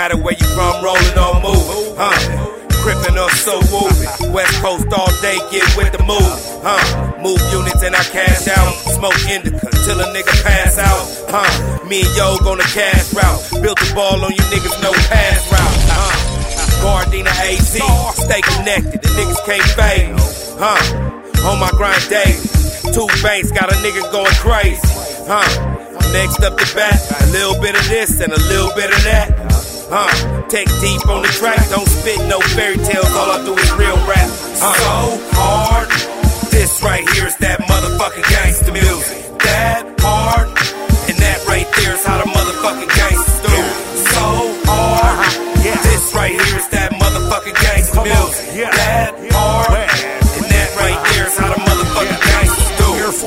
matter where you from, rolling or moving, huh? Crippin' or so woozy. West Coast all day, get with the move, huh? Move units and I cash out. Smoke indica till a nigga pass out, huh? Me and yo gonna cash route. Built the ball on you niggas, no pass route, huh? Gardena AZ, stay connected, the niggas can't fade, huh? On my grind daily. Two Bangz got a nigga going crazy, huh? Next up the bat, a little bit of this and a little bit of that. Huh? Take deep on the track, don't spit no fairy tales, all I do is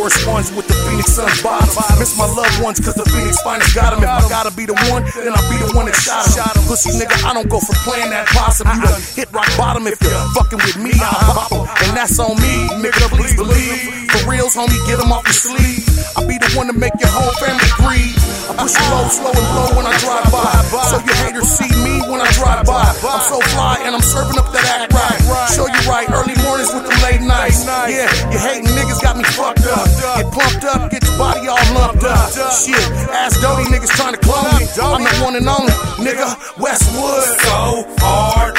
Force Ones with the Phoenix Suns bottoms. Miss my loved ones, cause the Phoenix finest got 'em. If I gotta be the one, then I'll be the one that shot 'em. Pussy nigga, I don't go for playing that possum. You done hit rock bottom if you're fucking with me, I'll pop 'em. And that's on me, nigga, please believe. For reals, homie, get 'em off your sleeve. I'll be the one to make your whole family breathe. I push you low, slow and low when I drive by. So your haters see me when I drive by. I'm so fly and I'm serving up that act right. Show you right, early mornings with the late nights. Yeah, you hating up. Shit, ass dirty niggas trying to clone me. I'm the one and only nigga, Westwood. so hard.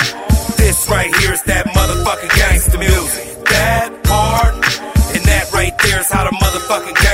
This right here is that motherfucking gangster music. That hard. And that right there is how the motherfucking gangsters